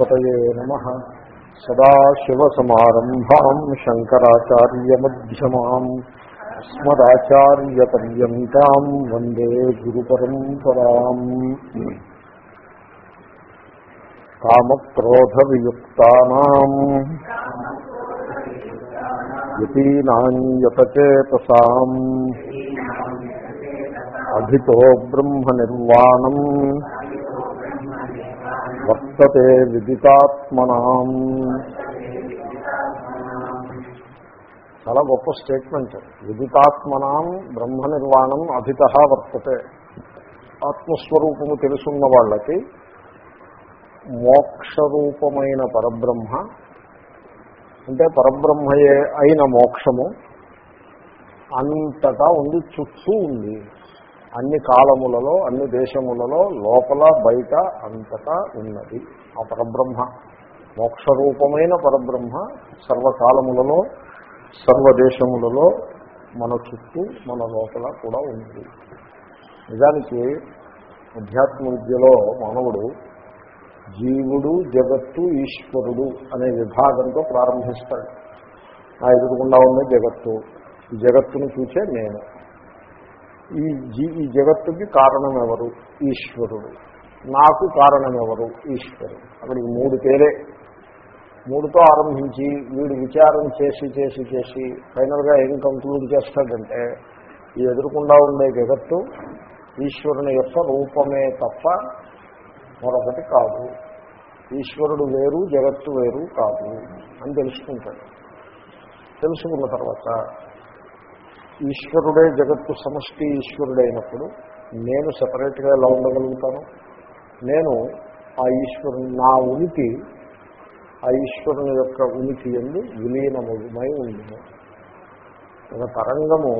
బృహస్పతయే నమ. సదాశివసమారంభాం శంకరాచార్యమ్యమాం అస్మదాచార్యపర్యంతం వందే గురు పరంపరాం కామక్రోధవియుక్తానాం. యతీనాన్యతచేతసాం అభితో బ్రహ్మ నిర్వాణం వర్తతే విదితాత్మనాం. చాలా గొప్ప స్టేట్మెంట్. విదితాత్మనాం బ్రహ్మ నిర్వాణం అభిత వర్తతే. ఆత్మస్వరూపము తెలుసున్న వాళ్ళకి మోక్షరూపమైన పరబ్రహ్మ అంటే పరబ్రహ్మయే అయిన మోక్షము అంతటా ఉంది చుట్టూ ఉంది. అన్ని కాలములలో అన్ని దేశములలో లోపల బయట అంతటా ఉన్నది. ఆ పరబ్రహ్మ మోక్షరూపమైన పరబ్రహ్మ సర్వకాలములలో సర్వదేశములలో మన చుట్టూ మన లోపల కూడా ఉంది. నిజానికి అధ్యాత్మ విద్యలో మానవుడు జీవుడు జగత్తు ఈశ్వరుడు అనే విభాగంతో ప్రారంభిస్తాడు. నా ఎదురుకుండా ఉన్న జగత్తు. ఈ జగత్తును చూసే నేను. ఈ జీ ఈ జగత్తుకి కారణం ఎవరు ఈశ్వరుడు. నాకు కారణం ఎవరు ఈశ్వరుడు. అక్కడికి మూడు పేరే. మూడుతో ఆరంభించి వీడు విచారం చేసి చేసి చేసి ఫైనల్గా ఏం కంక్లూడ్ చేస్తాడంటే ఈ ఎదురుకుండా ఉండే జగత్తు ఈశ్వరుని యొక్క రూపమే తప్ప మరొకటి కాదు. ఈశ్వరుడు వేరు జగత్తు వేరు కాదు అని తెలుసుకుంటాడు. తెలుసుకున్న తర్వాత ఈశ్వరుడే జగత్తు సమష్టి ఈశ్వరుడైనప్పుడు నేను సపరేట్గా ఎలా ఉండగలుగుతాను? నేను ఆ ఈశ్వరుని నా ఉనికి ఆ ఈశ్వరుని యొక్క ఉనికి ఎందు విలీనమై ఉంది ఒక తరంగము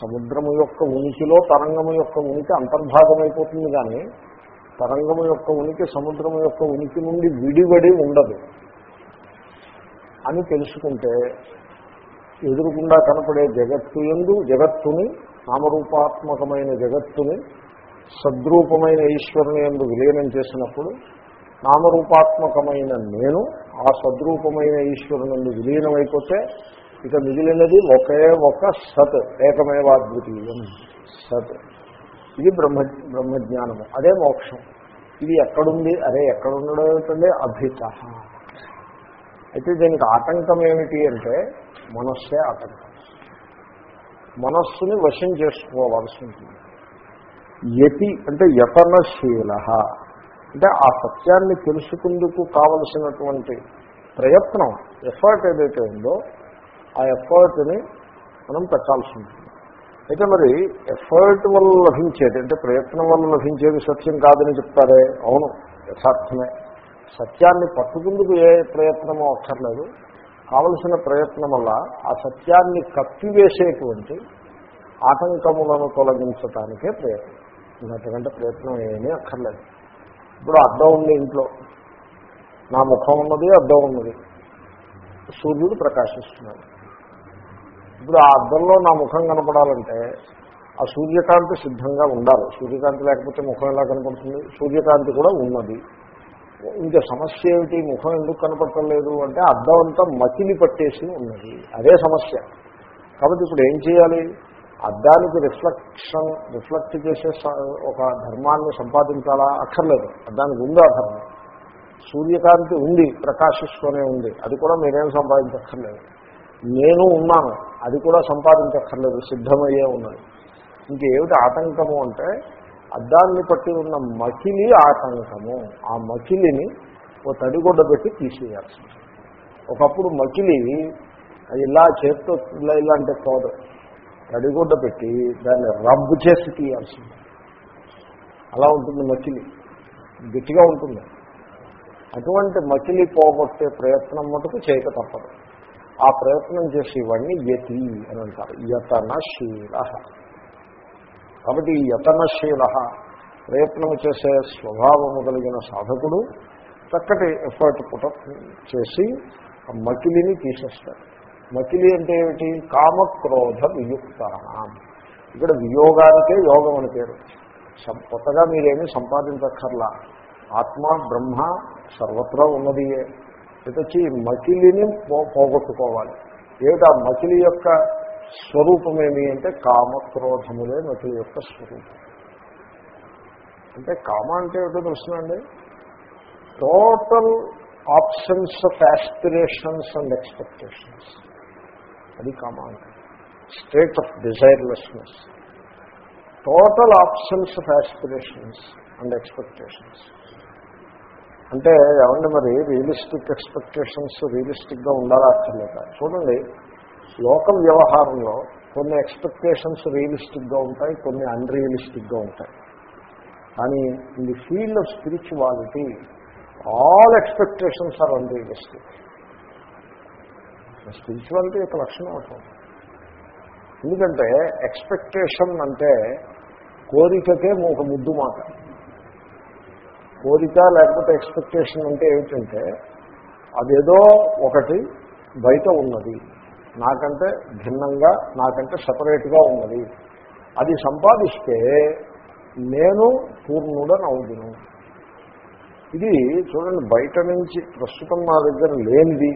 సముద్రము యొక్క ఉనికిలో తరంగము యొక్క ఉనికి అంతర్భాగమైపోతుంది కానీ తరంగము యొక్క ఉనికి సముద్రము యొక్క ఉనికి నుండి విడివడి ఉండదు. అని తెలుసుకుంటే ఎదురుకుండా కనపడే జగత్తు ఎందు జగత్తుని నామరూపాత్మకమైన జగత్తుని సద్రూపమైన ఈశ్వరుని ఎందు విలీనం చేసినప్పుడు నామరూపాత్మకమైన నేను ఆ సద్రూపమైన ఈశ్వరునందు విలీనమైపోతే ఇక మిగిలినది ఒకే ఒక సత్ ఏకమేవాద్వితీయం సత్. ఇది బ్రహ్మ బ్రహ్మజ్ఞానము. అదే మోక్షం. ఇది ఎక్కడుంది? అరే ఎక్కడుండడం ఏమిటండి అభిత. అయితే దీనికి ఆటంకం ఏమిటి అంటే మనస్సే ఆటంకం మనస్సుని వశం చేసుకోవాల్సి ఉంటుంది. యతి అంటే యతనశీల. అంటే ఆ సత్యాన్ని తెలుసుకుందుకు కావలసినటువంటి ప్రయత్నం ఎఫర్ట్ ఏదైతే ఉందో ఆ ఎఫర్ట్ని మనం పెట్టాల్సి ఉంటుంది. అయితే మరి ఎఫర్ట్ వల్ల లభించేది అంటే ప్రయత్నం వల్ల లభించేది సత్యం కాదని చెప్తారే? అవును యథార్థమే. సత్యాన్ని పట్టుకుందుకు ఏ ప్రయత్నమో అక్కర్లేదు. కావలసిన ప్రయత్నం వల్ల ఆ సత్యాన్ని కప్పివేసేటువంటి ఆటంకములను తొలగించటానికే ప్రయత్నం. ఇంకంతకంటే ప్రయత్నం ఏమీ అక్కర్లేదు. ఇప్పుడు అద్దం ఉంది ఇంట్లో. నా ముఖం ఉన్నది అద్దం ఉన్నది. సూర్యుడు ప్రకాశిస్తున్నాడు. ఇప్పుడు ఆ అద్దంలో నా ముఖం కనపడాలంటే ఆ సూర్యకాంతి సిద్ధంగా ఉండాలి. సూర్యకాంతి లేకపోతే ముఖం ఎలా కనపడుతుంది? సూర్యకాంతి కూడా ఉన్నది. ఇంకా సమస్య ఏమిటి? ముఖం ఎందుకు కనపడటం లేదు అంటే అద్దం అంతా మతిని పట్టేసి ఉన్నది. అదే సమస్య. కాబట్టి ఇప్పుడు ఏం చేయాలి? అద్దానికి రిఫ్లెక్షన్ రిఫ్లెక్ట్ చేసే ఒక ధర్మాన్ని సంపాదించాలా? అక్కర్లేదు. అద్దానికి ఉందా ధర్మం? సూర్యకాంతి ఉంది ప్రకాశిస్తూనే ఉంది. అది కూడా మీరేం సంపాదించక్కర్లేదు. నేను ఉన్నాను అది కూడా సంపాదించక్కర్లేదు. సిద్ధమయ్యే ఉన్నది. ఇంకేమిటి ఆటంకము అంటే అద్దాన్ని పట్టి ఉన్న మకిలి ఆటంకము. ఆ మకిలిని ఓ తడిగొడ్డ పెట్టి తీసేయాల్సి ఒకప్పుడు మకిలి అది ఇలా చేత్తో ఇలా ఇలా అంటే పోదు తడిగుడ్డ పెట్టి దాన్ని రబ్బు చేసి తీయాల్సింది అలా ఉంటుంది మకిలి. గట్టిగా ఉంటుంది. అటువంటి మకిలి పోగొట్టే ప్రయత్నం మటుకు చేయక తప్పదు. ఆ ప్రయత్నం చేసి ఇవన్నీ యతి అని అంటారు. యతనశీల కాబట్టి ఈ యతనశీల ప్రయత్నం చేసే స్వభావము కలిగిన సాధకుడు చక్కటి ఎఫర్ట్ పుటప్ చేసి ఆ మకిలిని తీసేస్తాడు. మకిలి అంటే ఏమిటి? కామక్రోధ వియుక్తానం. ఇక్కడ వియోగానికే యోగం అని పేరు. కొత్తగా మీరేమీ సంపాదించక్కర్లా. ఆత్మ బ్రహ్మ సర్వత్రా ఉన్నది ఇటొచ్చి మకిలిని పోగొట్టుకోవాలి. ఏమిటి? ఆ మకిలి యొక్క స్వరూపం ఏమి అంటే కామక్రోధములే నటుల యొక్క స్వరూపం. అంటే కామ అంటే ఏమిటో తెలుసునండి total options of aspirations and expectations అది కామ అంటే. State of desirelessness total options of aspirations and expectations అంటే ఏమంటే మరి? రియలిస్టిక్ ఎక్స్పెక్టేషన్స్ రియలిస్టిక్గా ఉండాలా అక్కర్లేదా? చూడండి. లోకల్ వ్యవహారంలో కొన్ని ఎక్స్పెక్టేషన్స్ రియలిస్టిక్గా ఉంటాయి కొన్ని అన్రియలిస్టిక్గా ఉంటాయి. కానీ in the field of spirituality all expectations are unrealistic. Spirituality యొక్క లక్షణం అవుతుంది ఎందుకంటే ఎక్స్పెక్టేషన్ అంటే కోరికకే ఒక ముద్దు మాట. కోరిక లేకపోతే ఎక్స్పెక్టేషన్ అంటే ఏమిటంటే అదేదో ఒకటి బయట ఉన్నది. నాకంటే భిన్నంగా నాకంటే సపరేట్గా ఉన్నది. అది సంపాదిస్తే నేను పూర్ణుడని అవుదును ఇది చూడండి బయట నుంచి ప్రస్తుతం నా దగ్గర లేనిది.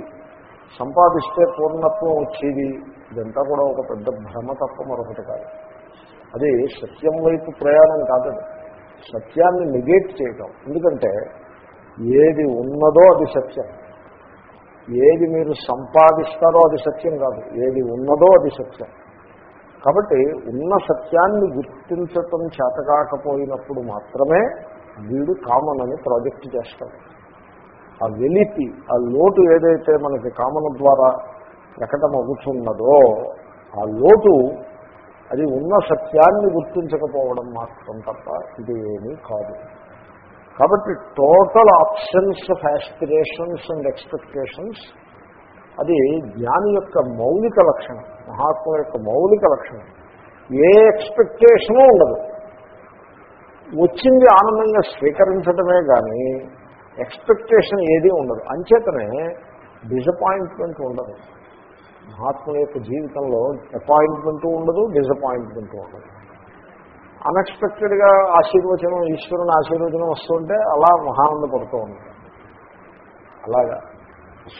సంపాదిస్తే పూర్ణత్వం వచ్చేది. ఇదంతా కూడా ఒక పెద్ద భ్రమ తప్ప మరొకటి కాదు. అది సత్యం వైపు ప్రయాణం కాదండి. సత్యాన్ని నెగేట్ చేయటం. ఎందుకంటే ఏది ఉన్నదో అది సత్యం. ఏది మీరు సంపాదిస్తారో అది సత్యం కాదు. ఏది ఉన్నదో అది సత్యం. కాబట్టి ఉన్న సత్యాన్ని గుర్తించటం చేతకాకపోయినప్పుడు మాత్రమే వీడు కామన్ అని ప్రాజెక్ట్ చేస్తాడు. ఆ వెలితి ఆ లోటు ఏదైతే మనకి కామన్ ద్వారా ప్రకటమవుతున్నదో ఆ లోటు అది ఉన్న సత్యాన్ని గుర్తించకపోవడం మాత్రం తప్ప ఇది ఏమీ కాదు. కాబట్టి total options of aspirations and expectations అది జ్ఞాని యొక్క మౌలిక లక్షణం మహాత్మ యొక్క మౌలిక లక్షణం. ఏ ఎక్స్పెక్టేషను ఉండదు. వచ్చింది ఆనందంగా స్వీకరించడమే కానీ ఎక్స్పెక్టేషన్ ఏదీ ఉండదు. అంచేతనే డిసప్పాయింట్మెంట్ ఉండదు. మహాత్ముల యొక్క జీవితంలో అపాయింట్మెంట్ ఉండదు డిసప్పాయింట్మెంట్ ఉండదు. అన్ఎక్స్పెక్టెడ్గా ఆశీర్వచనం ఈశ్వరుని ఆశీర్వచనం వస్తుంటే అలా మహానందపడుతూ ఉంటాడు. అలాగా.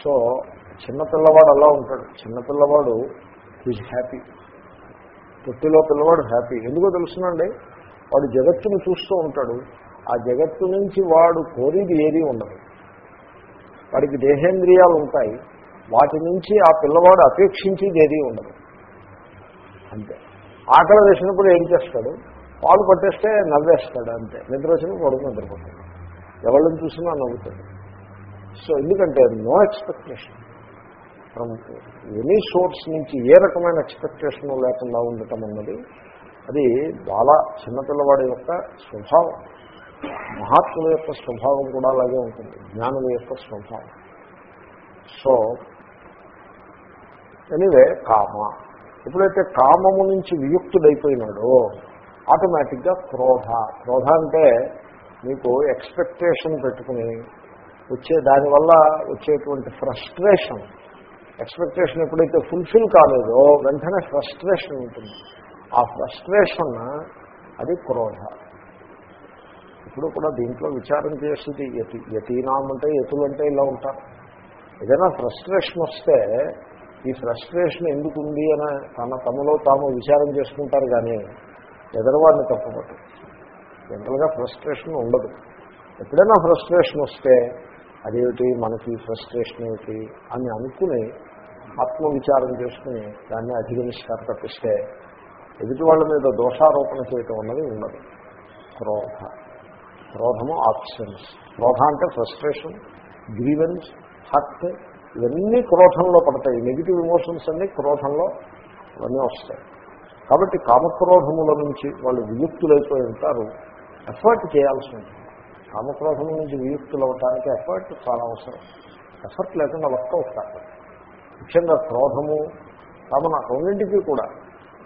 సో చిన్నపిల్లవాడు అలా ఉంటాడు. చిన్నపిల్లవాడు హీజ్ హ్యాపీ తొట్టిలో పిల్లవాడు హ్యాపీ ఎందుకో తెలుసునండి? వాడు జగత్తును చూస్తూ ఉంటాడు. ఆ జగత్తు నుంచి వాడు కోరిది ఏది ఉండదు. వాడికి దేహేంద్రియాలు ఉంటాయి. వాటి నుంచి ఆ పిల్లవాడు అపేక్షించేది ఏది ఉండదు. అంతే. ఆకలి వేసినప్పుడు ఏం చేస్తాడు? పాలు పట్టేస్తే నవ్వేస్తాడు అంతే. నిద్ర వచ్చినప్పుడు పడుకుని నిద్రపోతాడు. ఎవరిని చూసినా నవ్వుతాడు. సో ఎందుకంటే no expectation from any source నుంచి ఏ రకమైన ఎక్స్పెక్టేషన్ లేకుండా ఉండటం అన్నది అది చాలా చిన్నపిల్లవాడి యొక్క స్వభావం. మహాత్ముల యొక్క స్వభావం కూడా అలాగే ఉంటుంది. జ్ఞానుల యొక్క స్వభావం. సో ఎనివే కామ. ఎప్పుడైతే కామము నుంచి వియుక్తుడైపోయినాడో ఆటోమేటిక్గా క్రోధ. క్రోధ అంటే మీకు ఎక్స్పెక్టేషన్ పెట్టుకుని వచ్చే దానివల్ల వచ్చేటువంటి ఫ్రస్ట్రేషన్ ఎక్స్పెక్టేషన్ ఎప్పుడైతే ఫుల్ఫిల్ కాలేదో వెంటనే ఫ్రస్ట్రేషన్ ఉంటుంది. ఆ ఫ్రస్ట్రేషన్ అది క్రోధ. ఇప్పుడు కూడా దీంట్లో విచారం చేసేది యతి యతీనాం అంటే యతులంటే ఇలా ఉంటారు. ఏదైనా ఫ్రస్ట్రేషన్ వస్తే ఈ ఫ్రస్ట్రేషన్ ఎందుకుంది అని తన తమలో తాము విచారం చేసుకుంటారు కానీ ఎదరవాడిని తప్పబట్టు జనరల్గా ఫ్రస్ట్రేషన్ ఉండదు. ఎప్పుడైనా ఫ్రస్ట్రేషన్ వస్తే అదేమిటి? మనకి ఫ్రస్ట్రేషన్ ఏమిటి? అని అనుకుని ఆత్మవిచారం చేసుకుని దాన్ని అధిగమిస్తారు తప్పిస్తే ఎదుటి వాళ్ళ మీద దోషారోపణ చేయటం అన్నది ఉండదు. క్రోధ. క్రోధము ఆప్షన్స్ క్రోధ అంటే ఫ్రస్ట్రేషన్ గ్రీవెన్స్ హర్ట్ ఇవన్నీ క్రోధంలో పడతాయి. నెగిటివ్ ఇమోషన్స్ అన్నీ క్రోధంలో ఇవన్నీ వస్తాయి. కాబట్టి కామక్రోధముల నుంచి వాళ్ళు వియుక్తులైపోయి ఉంటారు ఎఫర్ట్ చేయాల్సి ఉంటుంది కామక్రోధముల నుంచి వియుక్తులు అవటానికి ఎఫర్ట్ చాలా అవసరం. ఎఫర్ట్ లేకుండా వర్క్ అవుతారు ముఖ్యంగా క్రోధము కామన రెండింటికి కూడా.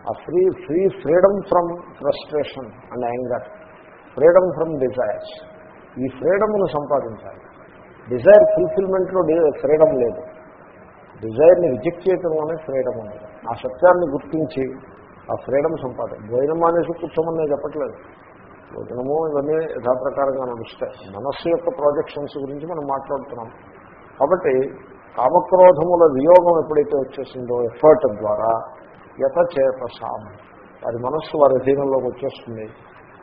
ఆ free free freedom from frustration and anger freedom from desires ఈ ఫ్రీడమ్ను సంపాదించాలి. డిజైర్ ఫుల్ఫిల్మెంట్లో ఫ్రీడమ్ లేదు. డిజైర్ని రిజెక్ట్ చేయటంలోనే ఫ్రీడమ్ ఉండదు ఆ సత్యాన్ని గుర్తించి ఆ ఫ్రీడమ్ సంపాదన భోజనం మానేసి కూర్చోమని నేను చెప్పట్లేదు. భోజనము ఇవన్నీ యథాప్రకారంగా నడుస్తాయి. మనస్సు యొక్క ప్రాజెక్షన్స్ గురించి మనం మాట్లాడుతున్నాం. కాబట్టి కామక్రోధముల వియోగం ఎప్పుడైతే వచ్చేసిందో ఎఫర్ట్ ద్వారా యత చేతసాం వారి మనస్సు వారి అధీనంలోకి వచ్చేస్తుంది.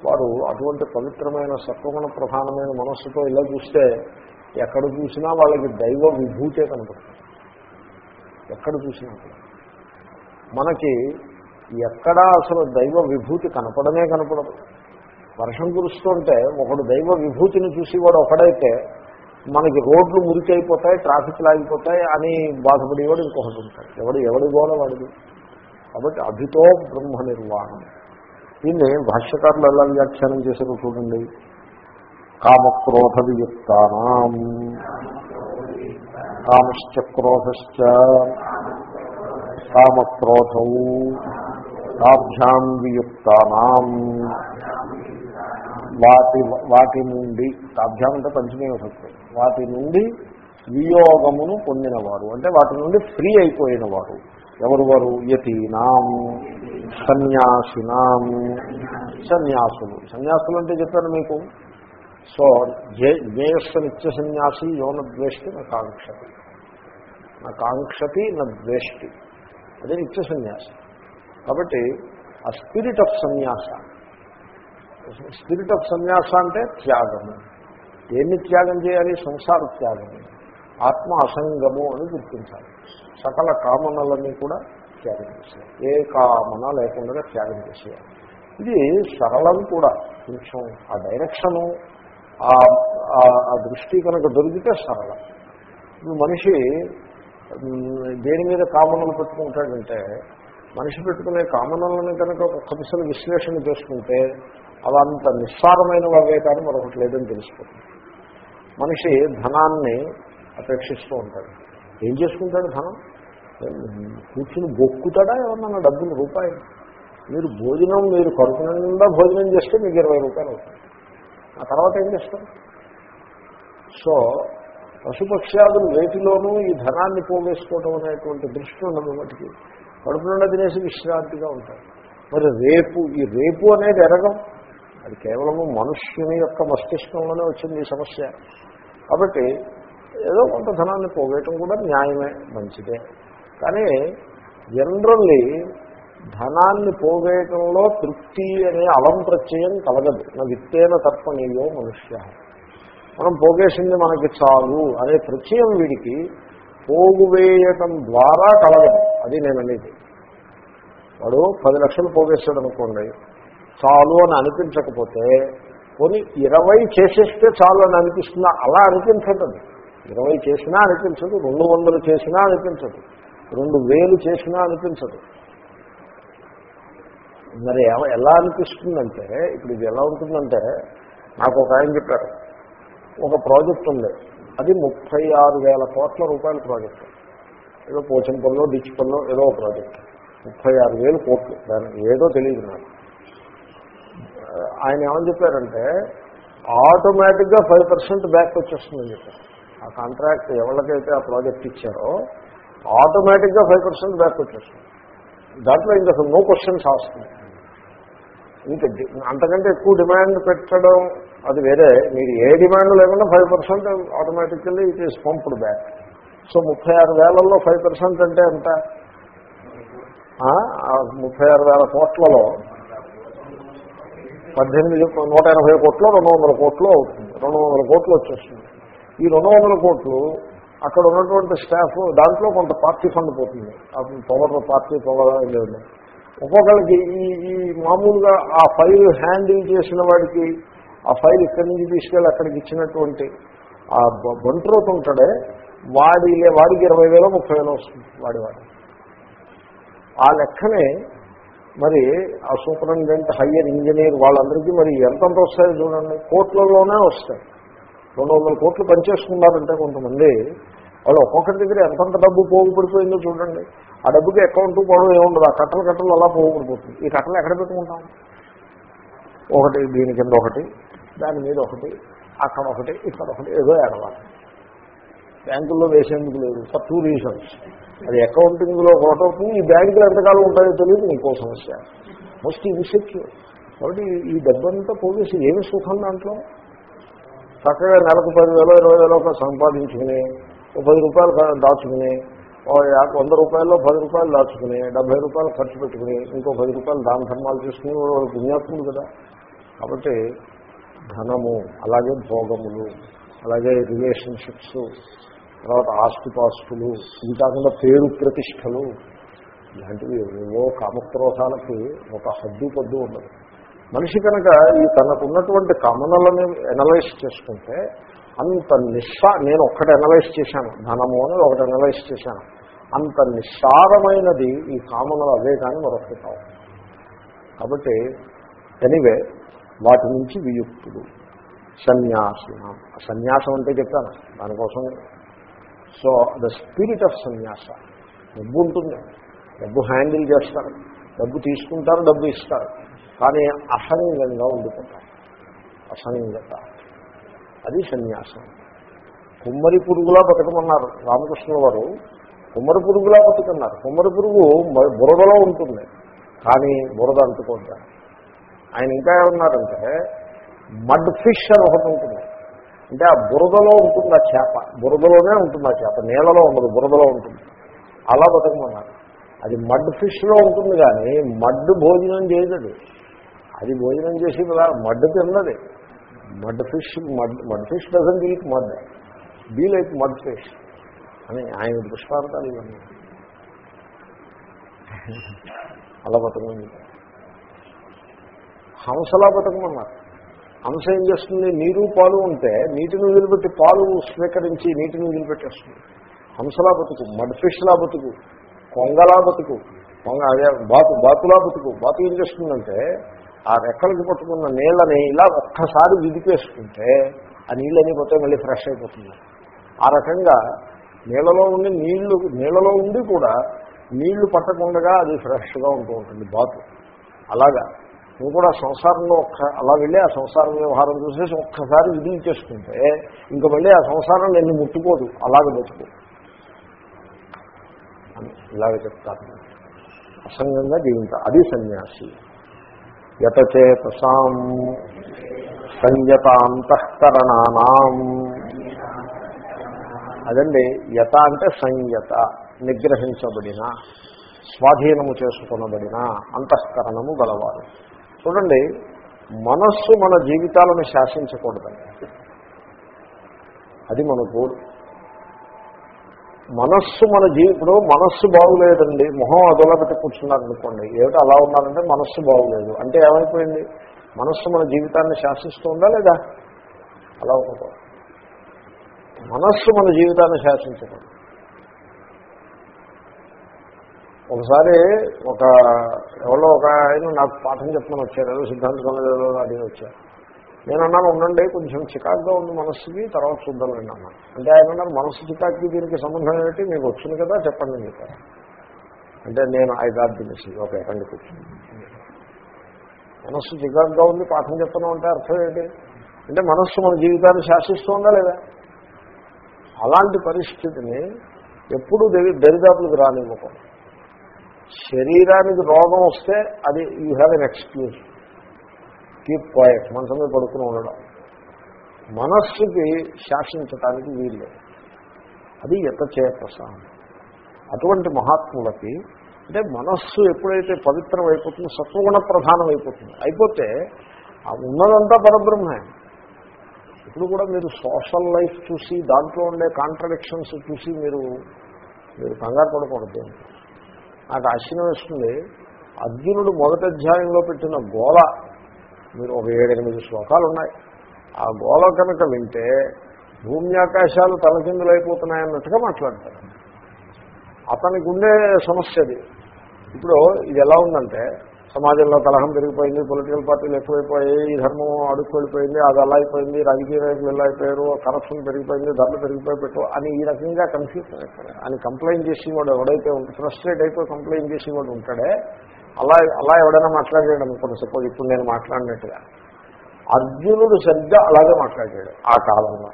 వారు అటువంటి పవిత్రమైన సత్వగుణ ప్రధానమైన మనస్సుతో ఇలా చూస్తే ఎక్కడ చూసినా వాళ్ళకి దైవ విభూతే కనపడుతుంది. ఎక్కడ చూసినా మనకి ఎక్కడా అసలు దైవ విభూతి కనపడమే కనపడదు. వర్షం కురుస్తుంటే ఒకడు దైవ విభూతిని చూసి వాడు ఒకడైతే మనకి రోడ్లు మురికైపోతాయి ట్రాఫిక్ లాగిపోతాయి అని బాధపడేవాడు ఇంకొకటి ఉంటాడు. ఎవడు ఎవడి గోల వాడిది కాబట్టి అభితో బ్రహ్మ నిర్వాణం. దీన్ని భాష్యకారులు ఎలా వ్యాఖ్యానం చేశారో చూడండి. కామక్రోధ వియుక్తానాం కామశ్చ క్రోధశ్చ కామక్రోధౌ. తాభ్యాం వియుక్తానాం. వాటి వాటి నుండి తాభ్యాం అంటే పంచమీ విభక్తి వాటి నుండి వియోగమును పొందినవారు. అంటే వాటి నుండి ఫ్రీ అయిపోయిన వారు ఎవరు వారు? యతీనాం సన్యాసినాం. సన్యాసులు. సన్యాసులు అంటే చెప్పాను మీకు. సో జ్ఞేయస్సు నిత్య సన్యాసి యోన ద్వేష్టి నా కాంక్షతి. నా కాంక్షతి నా ద్వేష్టి. అదే నిత్య సన్యాసి. కాబట్టి ఆ స్పిరిట్ ఆఫ్ సన్యాస స్పిరిట్ ఆఫ్ సన్యాస అంటే త్యాగము. దేన్ని త్యాగం చేయాలి? సంసార త్యాగము. ఆత్మ అసంగము అని గుర్తించాలి. సకల కామనలన్నీ కూడా త్యాగం చేసేయాలి. ఏ కామన లేకుండా త్యాగం చేసేయాలి. ఇది సరళం కూడా. కొంచెం ఆ డైరెక్షను ఆ దృష్టి కనుక దొరికితే సరళం. మనిషి దేని మీద కామనలు పెట్టుకుంటాడంటే మనిషి పెట్టుకునే కామనలను కనుక ఒక్కసారి విశ్లేషణ చేసుకుంటే అవంత నిస్సారమైనవే కానీ మరొకటి లేదని తెలిసిపోతుంది. మనిషి ధనాన్ని అపేక్షిస్తూ ఉంటాడు. ఏం చేసుకుంటాడు ధనం? కూర్చుని బొక్కుతాడా ఏమన్నా డబ్బులు రూపాయలు మీరు భోజనం మీరు కడుపు నిండా భోజనం చేస్తే మీకు ఇరవై రూపాయలు అవుతుంది ఆ తర్వాత ఏం చేస్తారు? సో పశుపక్ష్యాదులు వేటిలోనూ ఈ ధనాన్ని పోగేసుకోవడం అనేటువంటి దృష్టి ఉండదు వాటికి. కడుపు నుండి తినేసి విశ్రాంతిగా ఉంటారు. మరి రేపు ఈ రేపు అనేది ఎరగం. అది కేవలము మనుష్యుని యొక్క మస్తిష్కంలోనే వచ్చింది ఈ సమస్య. కాబట్టి ఏదో కొంత ధనాన్ని పోగేయటం కూడా న్యాయమే మంచిదే. కానీ జనరల్లీ ధనాన్ని పోగేయటంలో తృప్తి అనే అలం ప్రత్యయం కలగదు. నా విత్తేన తర్పణీయో మనుష్య. మనం పోగేసింది మనకి చాలు అనే ప్రత్యయం వీడికి పోగువేయటం ద్వారా కలగదు. అది నేను అనేది వాడు పది లక్షలు పోగేస్తాడు అనుకోండి చాలు అని అనిపించకపోతే కొన్ని ఇరవై చేసేస్తే చాలు అని అనిపిస్తుందా? అలా అనిపించదు ఇరవై చేసినా అనిపించదు రెండు వందలు చేసినా అనిపించదు రెండు వేలు చేసినా అనిపించదు. మరి ఎలా అనిపిస్తుందంటే ఇప్పుడు ఇది ఎలా ఉంటుందంటే నాకు ఒక ఆయన చెప్పారు. ఒక ప్రాజెక్ట్ ఉంది. అది ముప్పై ఆరు వేల కోట్ల రూపాయల ప్రాజెక్ట్. ఏదో పోచంపల్లో డిచ్పల్లో ఏదో ప్రాజెక్ట్ ముప్పై ఆరు వేలు కోట్లు. దానికి ఏదో తెలియదు నాకు. ఆయన ఏమని చెప్పారంటే ఆటోమేటిక్గా ఫైవ్ పర్సెంట్ బ్యాక్ వచ్చేస్తుందని చెప్పారు. ఆ కాంట్రాక్ట్ ఎవరికైతే ఆ ప్రాజెక్ట్ ఇచ్చారో ఆటోమేటిక్గా ఫైవ్ పర్సెంట్ బ్యాక్ వచ్చేస్తుంది. దాంట్లో ఇంకా అసలు నో క్వశ్చన్స్ వస్తుంది ఇంకా అంతకంటే ఎక్కువ డిమాండ్ పెట్టడం అది వేరే. మీరు ఏ డిమాండ్ లేకుండా five percent automatically it is pumped back so ముప్పై ఆరు వేలలో ఫైవ్ పర్సెంట్ అంటే ఎంత? ముప్పై ఆరు వేల కోట్లలో పద్దెనిమిది నూట ఎనభై కోట్లు రెండు వందల కోట్లు అవుతుంది. రెండు వందల కోట్లు వచ్చేస్తుంది. ఈ రెండు వందల కోట్లు అక్కడ ఉన్నటువంటి స్టాఫ్ దాంట్లో కొంత పార్టీ ఫండ్ పోతుంది. పవర్ పార్టీ పవర్ లేదు. ఒక్కొక్కరికి ఈ ఈ మామూలుగా ఆ ఫైల్ హ్యాండిల్ చేసిన వాడికి ఆ ఫైల్ ఇక్కడి నుంచి తీసుకెళ్ళి అక్కడికి ఇచ్చినటువంటి ఆ బంట్రోత్ ఉంటాడే వాడి వాడికి ఇరవై వేలో ముప్పై వేలో వస్తుంది వాడి వాడి. ఆ లెక్కనే మరి ఆ సూపరింటెండెంట్ హయ్యర్ ఇంజనీర్ వాళ్ళందరికీ మరి ఎంతంత వస్తాయో చూడండి. కోట్లలోనే వస్తాయి. రెండు వందల కోట్లు పనిచేసుకున్నారంటే కొంతమంది వాళ్ళు ఒక్కొక్కరి దగ్గర ఎంతంత డబ్బు పోగుపడిపోయిందో చూడండి. ఆ డబ్బుకి అకౌంట్ పడవ ఏముండదు. ఆ కట్టలు కట్టలు అలా పోగుపడిపోతుంది. ఈ కట్టలు ఎక్కడ పెట్టుకుంటాం? ఒకటి దీని కింద ఒకటి దాని మీద ఒకటి అక్కడ ఒకటి ఇక్కడ ఒకటి ఏదో ఏడవాలి. బ్యాంకుల్లో వేసేందుకు లేదు ఫర్ టూ రీజన్స్ అది అకౌంటింగ్లో ఒకటి అవుతుంది ఈ బ్యాంకులు ఎంతకాలం ఉంటాయో తెలియదు ఇంకో సమస్య. మోస్ట్ ఇన్సెక్యూర్ కాబట్టి ఈ డబ్బంతా పోగేసి ఏమి సుఖం దాంట్లో? చక్కగా నెలకు పదివేల ఇరవై వేల ఒక సంపాదించుకుని ఓ పది రూపాయలు దాచుకుని ఓ వంద రూపాయల్లో పది రూపాయలు దాచుకుని డెబ్బై రూపాయలు ఖర్చు పెట్టుకుని ఇంకో పది రూపాయలు దాన ధర్మాలు చేసుకుని వాళ్ళు పుణ్యాత్ముడు కదా. కాబట్టి ధనము అలాగే భోగములు అలాగే రిలేషన్షిప్స్ తర్వాత ఆస్తిపాస్తులు ఇవి కాకుండా పేరు ప్రతిష్టలు ఇలాంటివి ఏవో కామక్రోధాలకి ఒక హద్దు పద్దు ఉండదు. మనిషి కనుక ఈ తనకున్నటువంటి కామనలను ఎనలైజ్ చేసుకుంటే అంత నిస్సా నేను ఒక్కటి ఎనలైజ్ చేశాను ధనము అని ఒకటి ఎనలైజ్ చేశాను. అంత నిస్సారమైనది ఈ కామనలు అవే కానీ మరొకటి కావు. కాబట్టి ఎనివే వాటి నుంచి వియుక్తుడు. సన్యాసం సన్యాసం అంటే చెప్పాను దానికోసం సో ద స్పిరిట్ ఆఫ్ సన్యాస డబ్బు ఉంటుంది. డబ్బు హ్యాండిల్ చేస్తారు. డబ్బు తీసుకుంటారు డబ్బు ఇస్తారు. కానీ అసంగంగా ఉండిపోతారు. అసంగత. అది సన్యాసం. కుమ్మరి పురుగులా బతకమన్నారు రామకృష్ణుల వారు. కుమ్మరి పురుగులా బతుకున్నారు. కుమ్మరి పురుగు బురదలో ఉంటుంది. కానీ బురద అంటుకుంటారు ఆయన ఇంకా ఏమన్నారంటే మడ్ ఫిష్ అని ఒకటి ఉంటుంది. అంటే ఆ బురదలో ఉంటుంది ఆ చేప? బురదలోనే ఉంటుంది ఆ చేప? నీళ్ళలో ఉండదు బురదలో ఉంటుంది. అలా బతకమన్నారు. అది మడ్ ఫిష్లో ఉంటుంది కానీ మడ్ భోజనం చేయదు అది భోజనం చేసి కదా మడ్ తిన్నది. Mud fish mud mud fish doesn't eat mud. Be like mud fish అని ఆయన దృష్టాంతాలు ఇవన్నీ. అలా బతకమని హంసలా బతకమన్నారు. హంస ఏం చేస్తుంది? నీరు పాలు ఉంటే నీటిని వదిలిపెట్టి పాలు స్వీకరించి నీటిని వదిలిపెట్టేస్తుంది. హంసలా బతుకు మడ్ ఫిష్లా బతుకు కొంగలా బతుకు కొంగ అదే బాతు బాతులా బతుకు. బాతు ఏం చేస్తుందంటే ఆ రెక్కలకి పట్టుకున్న నీళ్ళని ఇలా ఒక్కసారి విదిపేసుకుంటే ఆ నీళ్ళని పోతే మళ్ళీ ఫ్రెష్ అయిపోతుంది. ఆ రకంగా నీళ్ళలో ఉండి నీళ్ళు నీళ్ళలో ఉండి కూడా నీళ్ళు పట్టకుండా అది ఫ్రెష్గా ఉంటూ ఉంటుంది బాతు. అలాగా నువ్వు కూడా సంసారంలో ఒక్క అలా వెళ్ళి ఆ సంసార వ్యవహారం చూసేసి ఒక్కసారి విధించేసుకుంటే ఇంకా మళ్ళీ ఆ సంసారం నిన్ను ముట్టుకోదు. అలాగ బతుకు. అని ఇలాగ చెప్తాను. అసంగంగా జీవిత అది సన్యాసి. యతచేతసాం సంయతాంతఃకరణానాం. అదండి యత అంటే సంయత నిగ్రహించబడిన స్వాధీనము చేసుకునబడిన అంతఃకరణము గలవారు. చూడండి మనస్సు మన జీవితాలను శాసించకూడదండి. అది మన గోడు మనస్సు మన జీవితంలో మనస్సు బాగులేదండి మొహం అదోలా పెట్టి కూర్చున్నారనుకోండి ఏమిటి అలా ఉన్నారంటే మనస్సు బాగులేదు. అంటే ఏమైపోయింది? మనస్సు మన జీవితాన్ని శాసిస్తుందా లేదా? అలా ఉండకూడదు. మనస్సు మన జీవితాన్ని శాసించకూడదు. ఒకసారి ఒక ఎవరో ఒక ఆయన నాకు పాఠం చెప్పమని వచ్చారు. ఏదో సిద్ధాంత సమయంలో అడిగి వచ్చారు. నేను అన్నాను ఉండండి కొంచెం చికాకుగా ఉంది మనస్సుకి తర్వాత చూద్దామండి అన్నాను. అంటే ఆయన అన్నారు మనస్సు చికాకి దీనికి సంబంధం ఏమిటి? మీకు వచ్చింది కదా చెప్పండి మీకు అంటే నేను I got the message okay రండి కూర్చుంది మనస్సు చికాకుగా ఉంది పాఠం చెప్పడం అంటే అర్థం ఏంటి? అంటే మనస్సు మన జీవితాన్ని శాసిస్తుందా లేదా? అలాంటి పరిస్థితిని ఎప్పుడూ దరి దరిదాపులకు రానివ్వకూడదు. శరీరానికి రోగం వస్తే అది you have an excuse keep point మనసు మీద పడుకుని ఉండడం. మనస్సుకి శాసించటానికి వీలు అది యతచేతస అటువంటి మహాత్ములకి అంటే మనస్సు ఎప్పుడైతే పవిత్రం అయిపోతుందో సత్వగుణ ప్రధానం అయిపోతుంది అయిపోతే ఆ ఉన్నదంతా పరబ్రహ్మే. ఇప్పుడు కూడా మీరు సోషల్ లైఫ్ చూసి దాంట్లో ఉండే కాంట్రడిక్షన్స్ చూసి మీరు మీరు కంగారు పడకూడదు. నాకు ఆశ్చర్యం వేస్తుంది. అర్జునుడు మొదటి అధ్యాయంలో పెట్టిన గోల మీరు ఒక ఏడెనిమిది శ్లోకాలు ఉన్నాయి ఆ గోల కనుక వింటే భూమి ఆకాశాలు తలకిందులైపోతున్నాయన్నట్టుగా మాట్లాడతారు. అతనికి ఉండే సమస్య అది. ఇప్పుడు ఇది ఎలా ఉందంటే సమాజంలో కలహం పెరిగిపోయింది పొలిటికల్ పార్టీలు ఎక్కువైపోయాయి ఈ ధర్మం అడుక్కోడిపోయింది అది అలా అయిపోయింది రాజకీయ నాయకులు ఎలా అయిపోయారు కరప్షన్ పెరిగిపోయింది ధరలు పెరిగిపోయి పెట్టు అని ఈ రకంగా కన్ఫ్యూజన్ అయిపోయారు. అని కంప్లైంట్ చేసేవాడు ఎవడైతే ఉంటుంది ఫ్రస్ట్రేట్ అయిపోయి కంప్లైంట్ చేసేవాడు ఉంటాడే అలా అలా ఎవడైనా మాట్లాడాడు అనుకోండి సపోజ్ ఇప్పుడు నేను మాట్లాడినట్టుగా. అర్జునుడు సరిగ్గా అలాగే మాట్లాడాడు ఆ కాలంలో.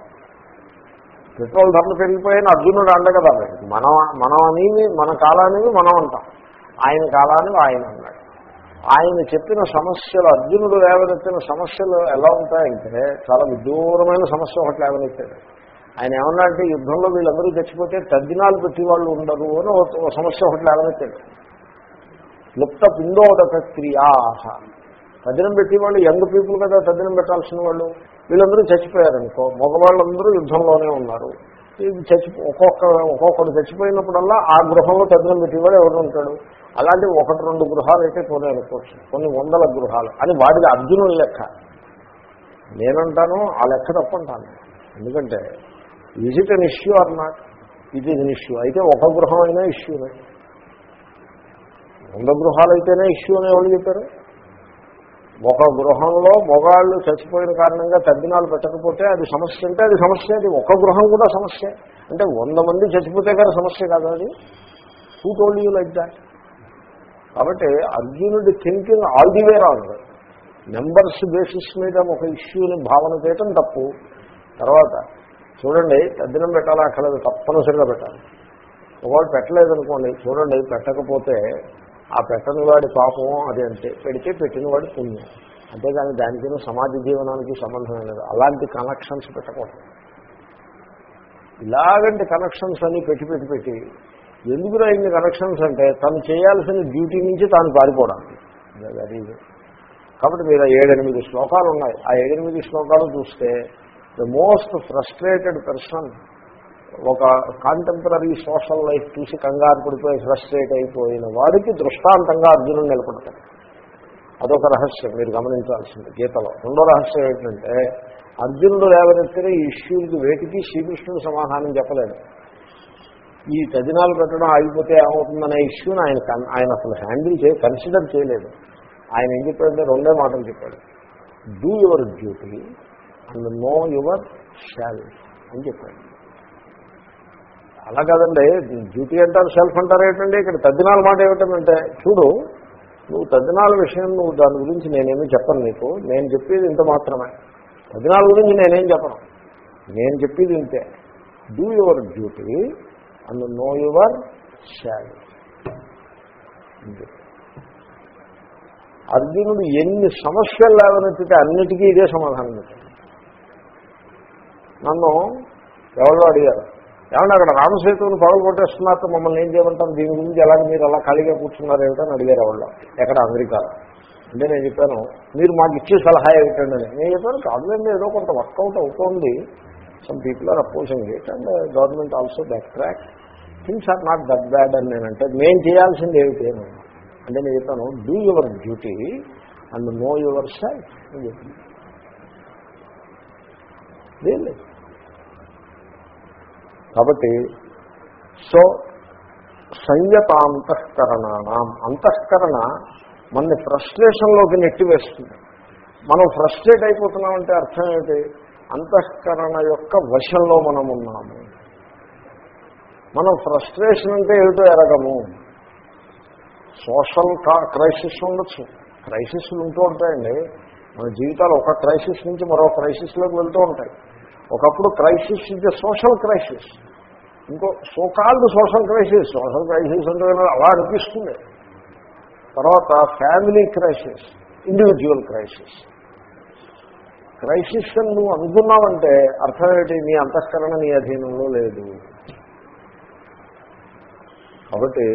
పెట్రోల్ ధరలు పెరిగిపోయిన అర్జునుడు అండ కదా మనం మనం అనేది మన కాలానికి మనం అంటాం. ఆయన కాలానికి ఆయన అన్నాడు. ఆయన చెప్పిన సమస్యలు అర్జునుడు లేవనెత్తిన సమస్యలు ఎలా ఉంటాయంటే చాలా విదూరమైన సమస్య ఒకటి లేవనెత్తాడు. ఆయన ఏమన్నా అంటే యుద్ధంలో వీళ్ళందరూ చచ్చిపోతే తద్దినాలు పెట్టి వాళ్ళు ఉండరు అని ఒక సమస్య ఒకటి లేవనెత్తాడు. లుప్త పిండోదక క్రియాహ. తద్దినం పెట్టి వాళ్ళు యంగ్ పీపుల్ కదా తద్దినం పెట్టాల్సిన వాళ్ళు. వీళ్ళందరూ చచ్చిపోయారనుకో మగవాళ్ళందరూ యుద్ధంలోనే ఉన్నారు. చచ్చి ఒక్కొక్క ఒక్కొక్కడు చచ్చిపోయినప్పుడల్లా ఆ గృహంలో తద్దినం పెట్టేవాడు ఎవరు ఉంటాడు? అలాంటి ఒకటి రెండు గృహాలు అయితే కొన్ని అనుకోవచ్చు. కొన్ని వందల గృహాలు. అని వాడిది అర్జునుడి లెక్క. నేనంటాను ఆ లెక్క తప్పంటాను. ఎందుకంటే is it an issue or not it is an issue అయితే ఒక గృహం అయినా ఇష్యూనే వంద గృహాలు అయితేనే ఇష్యూ అని ఎవరు చెప్పారు. ఒక గృహంలో మొగాళ్ళు చచ్చిపోయిన కారణంగా తగ్గినాలు పెట్టకపోతే అది సమస్య అంటే అది సమస్య అది ఒక గృహం కూడా సమస్య. అంటే వంద మంది చచ్చిపోతే కానీ సమస్య కాదు అది? Who told you like that కాబట్టి అర్జునుడి thinking all the way wrong numbers basis మీద ఒక ఇష్యూని భావన చేయటం తప్పు. తర్వాత చూడండి తద్దినం పెట్టాలా? అక్కడ తప్పనిసరిగా పెట్టాలి. ఒకవేళ పెట్టలేదనుకోండి చూడండి పెట్టకపోతే ఆ పెట్టనివాడి పాపం అది అంతే పెడితే పెట్టినవాడి పుణ్యం. అంతేగాని దానికి సమాజ జీవనానికి సంబంధం లేదు. అలాంటి కనెక్షన్స్ పెట్టకూడదు. ఇలాగంటి కనెక్షన్స్ అన్ని పెట్టి పెట్టి పెట్టి ఎందుకు ఇన్ని కనెక్షన్స్ అంటే తను చేయాల్సిన డ్యూటీ నుంచి తాను పారిపోవడానికి కాబట్టి మీరు ఏడెనిమిది శ్లోకాలు ఉన్నాయి. ఆ ఏడెనిమిది శ్లోకాలు చూస్తే ద మోస్ట్ ఫ్రస్ట్రేటెడ్ పర్సన్ ఒక కాంటెంపరీ సోషల్ లైఫ్ చూసి కంగారు పడిపోయి ఫ్రస్ట్రేట్ అయిపోయిన వాడికి దృష్టాంతంగా అర్జునుడు నిలబడతాడు. అదొక రహస్యం మీరు గమనించాల్సింది గీతలో. రెండో రహస్యం ఏంటంటే అర్జునుడు లేవనెత్తిన ఈ ఇష్యూకి వేటికి శ్రీకృష్ణుడు సమాధానం చెప్పలేదు. ఈ తదినాలు పెట్టడం ఆగిపోతే ఏమవుతుందనే ఇష్యూని ఆయన ఆయన అసలు హ్యాండిల్ చేయ కన్సిడర్ చేయలేదు. ఆయన ఏం చెప్పాడంటే రెండే మాటలు చెప్పాడు. Do your duty and know your shall అని చెప్పాడు. అలా కాదండి. డ్యూటీ అంటారు సెల్ఫ్ అంటారు ఏంటంటే ఇక్కడ తద్దినాల మాట ఏమిటంటే చూడు నువ్వు తద్దినాల విషయం నువ్వు దాని గురించి నేనేమీ చెప్పను నీకు. నేను చెప్పేది ఇంత మాత్రమే. తద్దినాల గురించి నేనేం చెప్పను. నేను చెప్పేది ఇంతే. Do your duty and know your shall అర్జునుడు ఎన్ని సమస్యలు లేవనెత్తితే అన్నిటికీ ఇదే సమాధానం నన్ను ఎవరో అడిగారు. ఏమన్నా అక్కడ రామసేతువుని పగలు కొట్టేస్తున్నారు మమ్మల్ని ఏం చేయమంటారు దీని గురించి ఎలాగ మీరు అలా ఖాళీగా కూర్చున్నారు ఏమిటని అడిగారు వాళ్ళు ఎక్కడ? అమెరికాలో అంటే నేను చెప్పాను మీరు మాకు ఇచ్చే సలహా ఏమిటండి అని. నేను చెప్పాను కాదులేండి ఏదో కొంత వర్కౌట్ అవుతోంది. Some people are opposing it and government also back track things are not that bad అని నేనంటే మేము చేయాల్సింది ఏమిటి? అని. అంటే నేను చెప్పాను do your duty and know your self అని చెప్పాను. లేదు కాబట్టి సో సంయతాంతఃకరణానం. అంతఃకరణ మన ఫ్రస్ట్రేషన్లోకి నెట్టివేస్తుంది. మనం ఫ్రస్ట్రేట్ అయిపోతున్నామంటే అర్థం ఏంటి అంతఃకరణ యొక్క వశంలో మనం ఉన్నాము. మనం ఫ్రస్ట్రేషన్ అంటే ఏమిటో ఎరగము. సోషల్ క్రైసిస్ ఉండొచ్చు. క్రైసిస్లు ఉంటూ ఉంటాయండి. మన జీవితాలు ఒక క్రైసిస్ నుంచి మరో క్రైసిస్లోకి వెళ్తూ ఉంటాయి. ఒకప్పుడు crisis is the social crisis. ఇంకో so called social crisis social crisis అంటే అలా అనిపిస్తుంది. తర్వాత family crisis individual crisis. Crisis అని నువ్వు అనుకున్నావంటే అర్థం ఏంటి? నీ అంతఃకరణ నీ అధీనంలో లేదు. కాబట్టి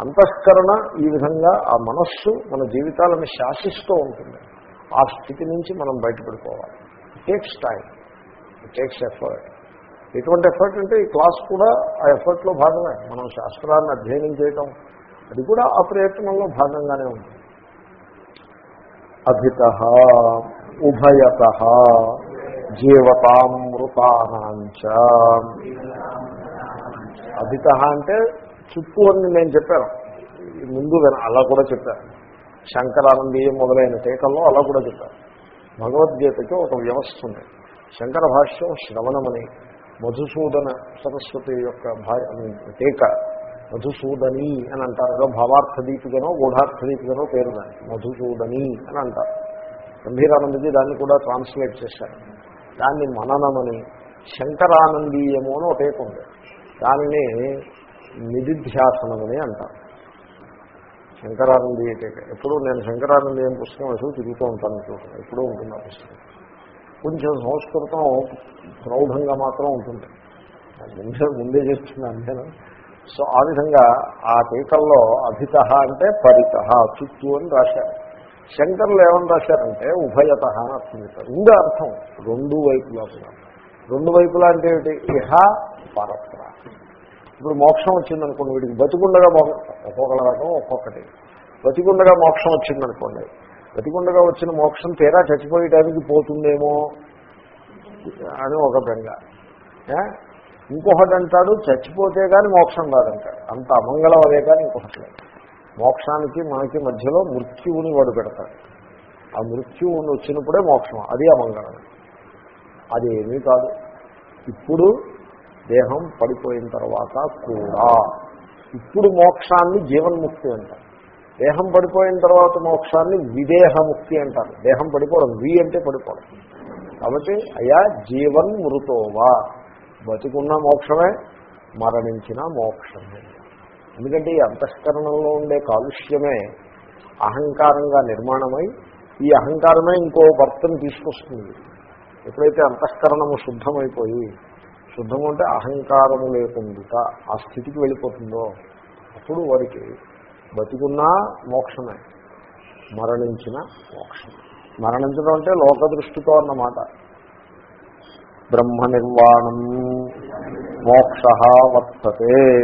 అంతఃకరణ ఈ విధంగా ఆ మనస్సు మన జీవితాలను శాసిస్తూ ఉంటుంది. ఆ స్థితి నుంచి మనం బయటపడిపోవాలి. టేక్స్ టైం టేక్స్ ఎఫర్ట్ ఎటువంటి ఎఫర్ట్ అంటే ఈ క్లాస్ కూడా ఆ ఎఫర్ట్లో భాగమే. మనం శాస్త్రాన్ని అధ్యయనం చేయటం. అది కూడా ఆ ప్రయత్నంలో భాగంగానే ఉంది. అభిత ఉభయత జీవతామృతానాంచ. అభిత అంటే చుట్టూ అని నేను చెప్పాను. ముందు అలా కూడా చెప్పాను. శంకరానందీయం మొదలైన టీకల్లో అలా కూడా చెప్పారు భగవద్గీతకి ఒక వ్యవస్థ ఉంది. శంకర భాష్యం శ్రవణమని మధుసూదన సరస్వతి యొక్క భా టీక మధుసూదని అని అంటారు. ఏదో భావార్థ దీపికనో పేరు దాన్ని మధుసూదని అని అంటారు. గంభీరానందజీ దాన్ని కూడా ట్రాన్స్లేట్ చేశారు. దాన్ని మననమని శంకరానందీయము అని ఒక టేక్ ఉంది. దానిని నిధిధ్యాసనమని అంటారు. శంకరానంద ఎప్పుడు నేను శంకరానందీయం పుస్తకం వేసుకు తిరుగుతూ ఉంటాను. చూడండి ఎప్పుడూ ఉంటుంది ఆ పుస్తకం. కొంచెం సంస్కృతం ప్రౌఢంగా మాత్రం ఉంటుంది. ముందే ముందే చేస్తున్నాను నేను. సో ఆ విధంగా ఆ టీకల్లో అభిత అంటే పరిత చుట్టూ అని రాశారు. శంకర్లు ఏమని రాశారంటే ఉభయత అని అర్థం చెప్పారు ఉండే అర్థం రెండు వైపులా కూడా. రెండు వైపులా అంటే ఏమిటి? ఇహ పరత్ర. ఇప్పుడు మోక్షం వచ్చిందనుకోండి వీడికి బతికుండగా మోక్షం రకం ఒక్కొక్కటి. బతికుండగా మోక్షం వచ్చిందనుకోండి బతికుండగా వచ్చిన మోక్షం తీరా చచ్చిపోయేటానికి పోతుందేమో అని ఒక బెంగ. ఇంకొకటి అంటాడు చచ్చిపోతే కానీ మోక్షం కాదంటాడు. అంత అమంగళం అదే కానీ ఇంకొకటి లేదు. మోక్షానికి మనకి మధ్యలో మృత్యువుని వాడు పెడతాడు. ఆ మృత్యువుని వచ్చినప్పుడే మోక్షం అది అమంగళం అది ఏమీ కాదు. ఇప్పుడు దేహం పడిపోయిన తర్వాత కూడా ఇప్పుడు మోక్షాన్ని జీవన్ముక్తి అంటారు. దేహం పడిపోయిన తర్వాత మోక్షాన్ని విదేహముక్తి అంటారు. దేహం పడిపోవడం వి అంటే పడిపోవడం. కాబట్టి అయా జీవన్ మృతోవా. బతికున్న మోక్షమే మరణించిన మోక్షమే. ఎందుకంటే ఈ అంతఃకరణంలో ఉండే కాలుష్యమే అహంకారంగా నిర్మాణమై ఈ అహంకారమే ఇంకో భర్తను తీసుకొస్తుంది. ఎప్పుడైతే అంతఃకరణము శుద్ధమైపోయి శుద్ధము అంటే అహంకారము లేకుండా ఆ స్థితికి వెళ్ళిపోతుందో అప్పుడు వారికి బతికున్నా మోక్షమే. మరణించిన మోక్షం మరణించడం అంటే లోక దృష్టితో అన్నమాట. బ్రహ్మ నిర్వాణం మోక్ష వర్తతే.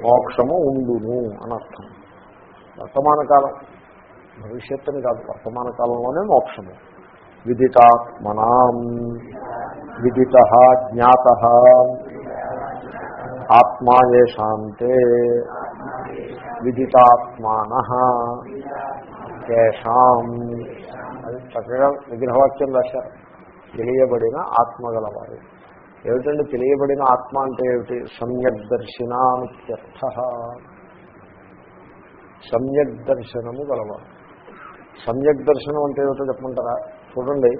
మోక్షము ఉండును అనర్థం. వర్తమాన కాలం భవిష్యత్తుని కాదు వర్తమాన కాలంలోనే మోక్షము. విదితాత్మనాం. విదిత జ్ఞాత. ఆత్మా ఏషాంతే విదితాత్మాన. కేషాం. అది చక్కగా విగ్రహవాక్యం రాశారు. తెలియబడిన ఆత్మ గలవారు. ఏమిటంటే తెలియబడిన ఆత్మ అంటే ఏమిటి? సమ్యక్ దర్శనానుత్యర్థ. సమ్యక్ దర్శనము గలవారు. సమ్యక్ దర్శనం అంటే ఏమిటో చెప్పమంటారా? చూడండి.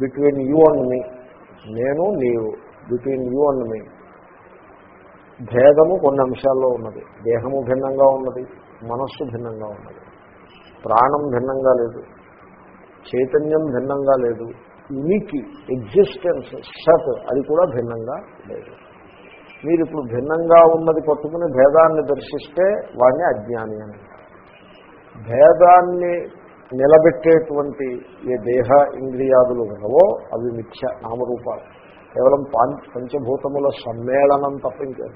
Between you and me. నేను నీవు. Between you and me. భేదము కొన్ని అంశాల్లో ఉన్నది. దేహము భిన్నంగా ఉన్నది మనస్సు భిన్నంగా ఉన్నది. ప్రాణం భిన్నంగా లేదు చైతన్యం భిన్నంగా లేదు ఉనికి ఎగ్జిస్టెన్స్ సత్ అది కూడా భిన్నంగా లేదు. మీరు ఇప్పుడు భిన్నంగా ఉన్నది పట్టుకుని భేదాన్ని దర్శిస్తే వాడిని అజ్ఞాని అని. భేదాన్ని నిలబెట్టేటువంటి ఏ దేహ ఇంద్రియాదులు ఉన్నవో అవి మిథ్య నామరూపాలు. కేవలం పాం- పంచభూతముల సమ్మేళనం తప్ప ఇంకేం.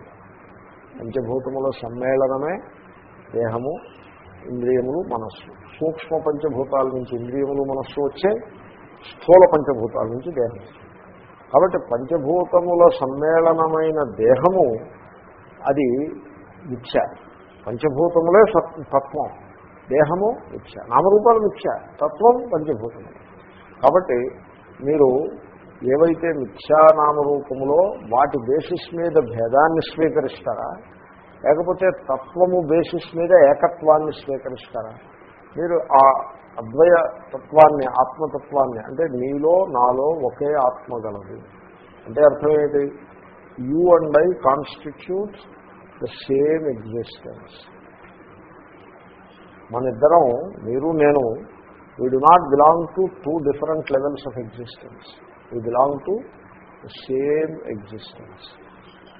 పంచభూతముల సమ్మేళనమే దేహము ఇంద్రియములు మనస్సు. సూక్ష్మ పంచభూతాల నుంచి ఇంద్రియములు మనస్సు వచ్చే స్థూల పంచభూతాల నుంచి దేహం. కాబట్టి పంచభూతముల సమ్మేళనమైన దేహము అది మిథ్య పంచభూతములే తత్వం. దేహము మిథ్య నామరూపాలు మిథ్య తత్వం పంచభూతము కాబట్టి మీరు ఏవైతే మిథ్యానామరూపములో వాటి బేసిస్ మీద భేదాన్ని స్వీకరిస్తారా? లేకపోతే తత్వము బేసిస్ మీద ఏకత్వాన్ని స్వీకరిస్తారా? మీరు ఆ అద్వయ తత్వాన్ని ఆత్మతత్వాన్ని అంటే నీలో నాలో ఒకే ఆత్మ గలదు. అంటే అర్థం ఏంటి? You and I constitute the same existence మన ఇద్దరం మీరు నేను we do not belong to two different levels of existence we belong to same existence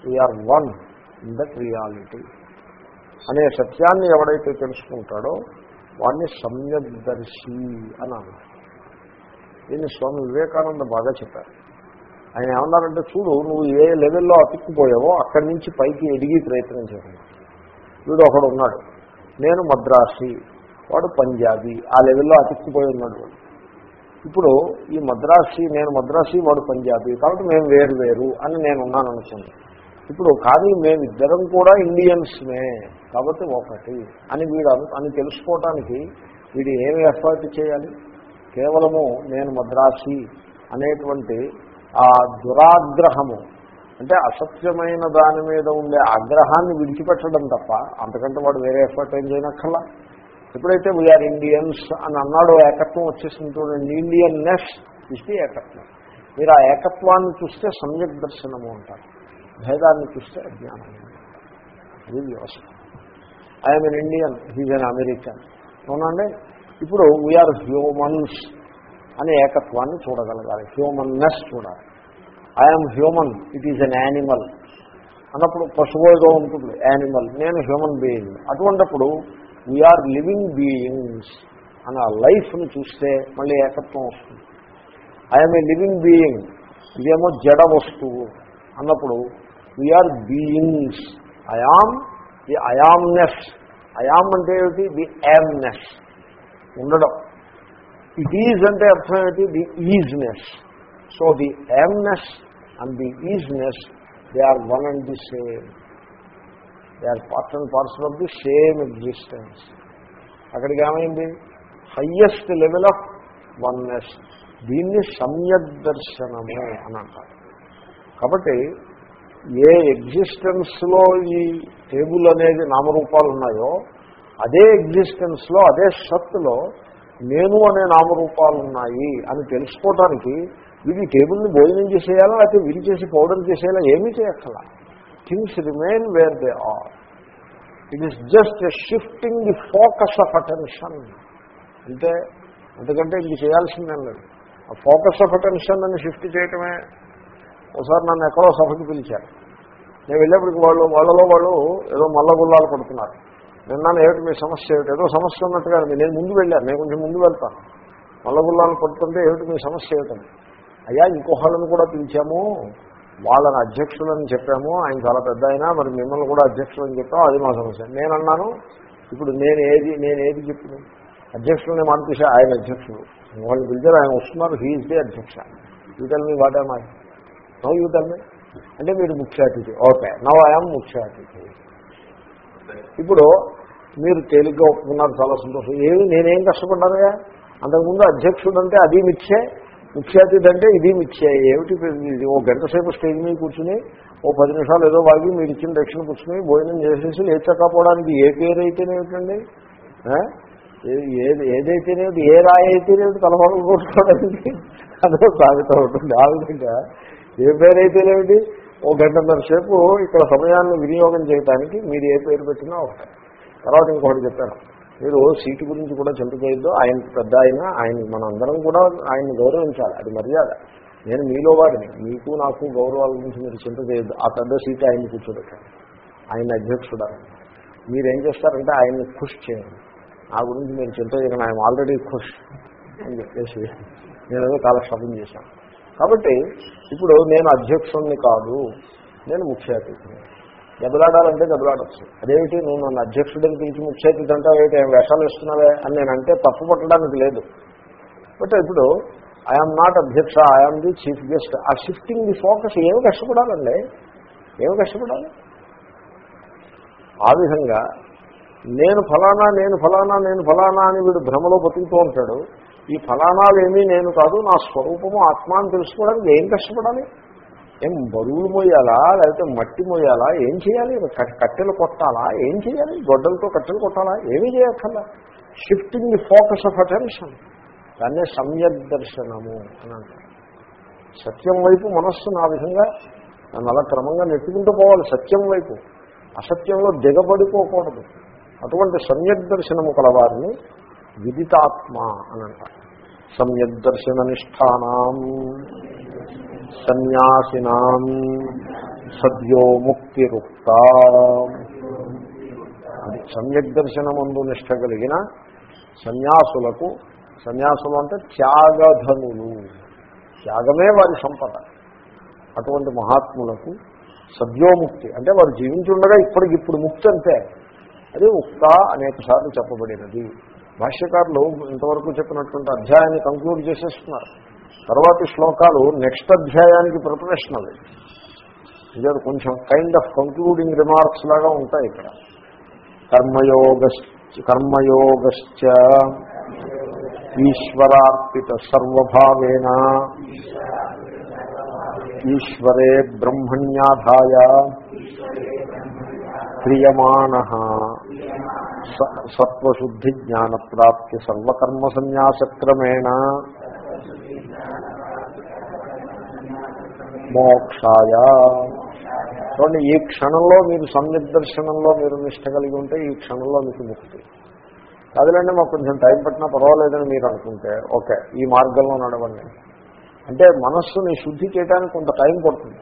we are one in that reality అనే సత్యాన్ని ఎవడైతే తెలుసుకుంటాడో వాడిని సమ్యదర్శి అని అన్నారు దీన్ని స్వామి వివేకానంద బాగా చెప్పారు. ఆయన ఏమన్నారంటే చూడు నువ్వు ఏ లెవెల్లో అతుక్కుపోయావో అక్కడి నుంచి పైకి ఎదిగి ప్రయత్నం చేయాలి వీడు ఒకడు ఉన్నాడు. నేను మద్రాసి వాడు పంజాబీ ఆ లెవెల్లో అతుక్కుపోయి ఉన్నాడు వాడు. ఇప్పుడు ఈ మద్రాసి నేను మద్రాసి వాడు పంజాబీ కాబట్టి మేము వేరు వేరు అని నేను ఉన్నాను అనుకోండి ఇప్పుడు కానీ మేమిద్దరం కూడా ఇండియన్స్మే కాబట్టి ఒకటి అని వీడు అని తెలుసుకోవటానికి వీడు ఏమి ఎఫర్ట్ చేయాలి? కేవలము నేను మద్రాసి అనేటువంటి ఆ దురాగ్రహము అంటే అసత్యమైన దాని మీద ఉండే ఆగ్రహాన్ని విడిచిపెట్టడం తప్ప అంతకంటే వాడు వేరే ఎఫర్ట్ ఏం చేయనక్కర్లా. ఎప్పుడైతే వీఆర్ ఇండియన్స్ అని అన్నాడో ఏకత్వం వచ్చేసింది చూడండి. ఇండియన్నెస్ ఇస్తే ఏకత్వం. మీరు ఆ ఏకత్వాన్ని చూస్తే సమ్యక్ దర్శనము అంటారు. భేదాన్ని చూస్తే అజ్ఞానం అది వ్యవస్థ. I'm an Indian he's an American అవునండి? ఇప్పుడు వీఆర్ హ్యూమన్స్ అనే ఏకత్వాన్ని చూడగలగాలి. హ్యూమన్నెస్ చూడాలి. I'm human it is an animal అన్నప్పుడు పశువు ఏదో ఉంటుంది యానిమల్ నేను హ్యూమన్ బీయింగ్ అటువంటిప్పుడు వీఆర్ లివింగ్ బీయింగ్స్ అని ఆ లైఫ్ని చూస్తే మళ్ళీ ఏకత్వం వస్తుంది. ఐఎమ్ ఏ లివింగ్ బీయింగ్ ఇదేమో జడ వస్తువు అన్నప్పుడు we are beings I am the I amness I am అంటే ఏమిటి? ది యామ్నెస్ ఉండడం. ఇట్ ఈజ్ అంటే అర్థం ఏమిటి? The isness so the amness and the isness they are one and the same they are part and parcel of the same existence అక్కడికి ఏమైంది? Highest level of oneness దీన్ని సమ్యక్ దర్శనము అని అంటారు కాబట్టి ఏ ఎగ్జిస్టెన్స్లో ఈ టేబుల్ అనేది నామరూపాలు ఉన్నాయో అదే ఎగ్జిస్టెన్స్లో అదే సత్తులో నేను అనే నామరూపాలు ఉన్నాయి అని తెలుసుకోవటానికి వీడి టేబుల్ని భోజనం చేసేయాలా లేకపోతే విరిచేసి పౌడర్ చేసేయాలా ఏమీ చేయక్కల things remain where they are it is just shifting the focus of attention అంటే ఎందుకంటే ఇది చేయాల్సిందేం లేదు. ఆ ఫోకస్ ఆఫ్ అటెన్షన్ అని షిఫ్ట్ చేయటమే. ఒకసారి నన్ను ఎక్కడో సభకి పిలిచారు. నేను వెళ్ళేప్పటికి వాళ్ళు వాళ్ళలో వాళ్ళు ఏదో మల్లగుల్లాలు పడుతున్నారు. నిన్న ఏమిటి మీ సమస్య? ఏమిటి? ఏదో సమస్య ఉన్నట్టుగా నేను ముందు వెళ్ళాను. నేను కొంచెం ముందు వెళ్తాను. మల్లగుల్లాలు పడుతుంటే ఏమిటి మీ సమస్య ఏమిటండి అయ్యా ఇంకోహాళ్ళని కూడా పిలిచాము. వాళ్ళని అధ్యక్షులని చెప్పాము. ఆయన చాలా పెద్ద అయినా మరి మిమ్మల్ని కూడా అధ్యక్షులని చెప్పాము అది మా సమస్య. నేను అన్నాను ఇప్పుడు నేను ఏది నేను ఏది చెప్పిన? అధ్యక్షులని మాట ఆయన అధ్యక్షుడు. వాళ్ళు పిలిచారు ఆయన వస్తున్నారు హీఈస్ ది అధ్యక్ష. యూ వాటే మీ నో యూ మీ అంటే మీరు ముఖ్య అతిథి. ఓకే నవ్ ఐఎమ్ ముఖ్య అతిథి. ఇప్పుడు మీరు తేలిగ్గా ఒప్పుకున్నారు చాలా సంతోషం. ఏమి నేనేం కష్టపడ్డానయా అంతకుముందు అధ్యక్షుడు అంటే అది మిచ్చే ముఖ్య అంటే ఇది మిచ్చే ఏమిటి? ఇది ఓ గంట సేపు స్టేజ్ మీద కూర్చుని ఓ పది నిమిషాలు ఏదో వాగి మీరు ఇచ్చిన దక్షిణ కూర్చుని భోజనం చేసేసి లేచకపోవడానికి ఏ పేరు అయితేనేమిటండి ఏది ఏదైతేనేమిటి ఏ రాయి అయితేనేమిటి తలవాళ్ళు కొట్టుకోవడానికి అదో సాగుతూ ఉంటుంది. ఆ విధంగా ఏ పేరు అయితేనేమిటి ఓ గంటన్నర సేపు ఇక్కడ సమయాన్ని వినియోగం చేయడానికి మీరు ఏ పేరు పెట్టినా ఒకటి. తర్వాత ఇంకొకటి చెప్పాను మీరు సీటు గురించి కూడా చింతచేయద్దు ఆయన పెద్ద ఆయన ఆయన మనందరం కూడా ఆయన్ని గౌరవించాలి. అది మర్యాద. నేను మీలో వాడిని మీకు నాకు గౌరవాల గురించి మీరు చింత చేయొద్దు. ఆ పెద్ద సీటు ఆయన్ని కూర్చోబెట్టండి ఆయన అధ్యక్షుడు మీరేం చేస్తారంటే ఆయన్ని ఖుష్ చేయండి. ఆ గురించి మీరు చింత చేయకండి. ఆయన ఆల్రెడీ ఖుష్ అని చెప్పేసి నేను ఏదో కాలక్షేపం చేశాను. కాబట్టి ఇప్పుడు నేను అధ్యక్షుణ్ణి కాదు. నేను ముఖ్య అతిథిని. దెబ్బలాడాలంటే దెబ్బలాడచ్చు అదేమిటి? నువ్వు నన్ను అధ్యక్షుడిని పిలిచి ముఖ్య అంటే ఏమిటి? ఏం వేషాలు ఇస్తున్నావే అని నేను అంటే తప్పు పట్టడానికి లేదు. బట్ ఇప్పుడు ఐఎమ్ నాట్ అధ్యక్ష ఐఎమ్ ది చీఫ్ గెస్ట్ ఆ షిఫ్టింగ్ ది ఫోకస్ ఏమి కష్టపడాలండి? ఏమి కష్టపడాలి? ఆ విధంగా నేను ఫలానా నేను ఫలానా నేను ఫలానా అని వీడు భ్రమలో బతుకుతూ ఉంటాడు. ఈ ఫలానాలు ఏమీ నేను కాదు నా స్వరూపము ఆత్మ అని తెలుసుకోవడానికి ఏం కష్టపడాలి? ఏం బరువులు మోయాలా? లేకపోతే మట్టి మోయాలా? ఏం చేయాలి? కట్టెలు కొట్టాలా? ఏం చేయాలి? గొడ్డలతో కట్టెలు కొట్టాలా? ఏమీ చేయక్కర్లా. Shifting the focus of attention దాన్నే సమ్యక్ దర్శనము అని అంటారు. సత్యం వైపు మనస్సును ఆ విధంగా నన్ను అలా క్రమంగా నెట్టుకుంటూ పోవాలి. సత్యం వైపు. అసత్యంలో దిగబడిపోకూడదు. అటువంటి సమ్యక్ దర్శనము కలవారిని విదితాత్మ అని అంటారు. సమ్యక్ దర్శన నిష్ఠానం సన్యాసినాం సద్యో ముక్తిరుక్త అది సమ్యక్ దర్శనమందు నిష్ట కలిగిన సన్యాసులకు సన్యాసులు అంటే త్యాగధనులు. త్యాగమే వారి సంపద. అటువంటి మహాత్ములకు సద్యోముక్తి అంటే వారు జీవించుండగా ఇప్పటికిప్పుడు ముక్తి అంతే అది ఉక్త అనేకసార్లు చెప్పబడినది. భాష్యకారులు ఇంతవరకు చెప్పినటువంటి అధ్యాయాన్ని కంక్లూడ్ చేసేస్తున్నారు. తర్వాతి శ్లోకాలు నెక్స్ట్ అధ్యాయానికి ప్రిపరేషన్ అది ఇది కొంచెం కైండ్ ఆఫ్ కంక్లూడింగ్ రిమార్క్స్ లాగా ఉంటాయి ఇక్కడ. కర్మయోగ కర్మయోగశ్చ ఈశ్వరార్పిత సర్వభావేన ఈశ్వరే బ్రహ్మణ్యాధాయ క్రియమాణ సత్వశుద్ధి జ్ఞానప్రాప్తి సర్వకర్మ మోక్షాయ. చూడండి ఈ క్షణంలో మీరు సంనిర్దర్శనంలో మీరు నిష్ట కలిగి ఉంటే ఈ క్షణంలో మీకు ముక్తి. కాదులేండి మాకు కొంచెం టైం పట్టినా పర్వాలేదని మీరు అనుకుంటే ఓకే ఈ మార్గంలో నడవండి. అంటే మనస్సుని శుద్ధి చేయడానికి కొంత టైం పడుతుంది.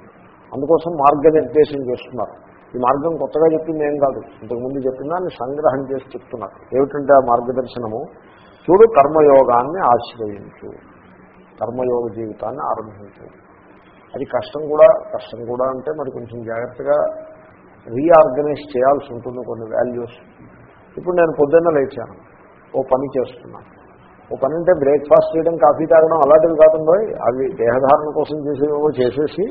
అందుకోసం మార్గనిర్దేశం చేస్తున్నారు. ఈ మార్గం కొత్తగా చెప్పింది ఏం కాదు. ఇంతకుముందు చెప్పిన దాన్ని సంగ్రహం చేసి చెప్తున్నారు ఏమిటంటే ఆ మార్గదర్శనము? చూడు కర్మయోగాన్ని ఆశ్రయించు. కర్మయోగ జీవితాన్ని ఆరంభించు. అది కష్టం కూడా కష్టం కూడా అంటే మరి కొంచెం జాగ్రత్తగా రీఆర్గనైజ్ చేయాల్సి ఉంటుంది కొన్ని వాల్యూస్. ఇప్పుడు నేను పొద్దున్న లేచాను. ఓ పని చేస్తున్నాను ఓ పని అంటే బ్రేక్ఫాస్ట్ చేయడం కాఫీ తాగడం అలాంటివి కాకుండా అవి దేహధారణ కోసం చేసేవో చేసేసి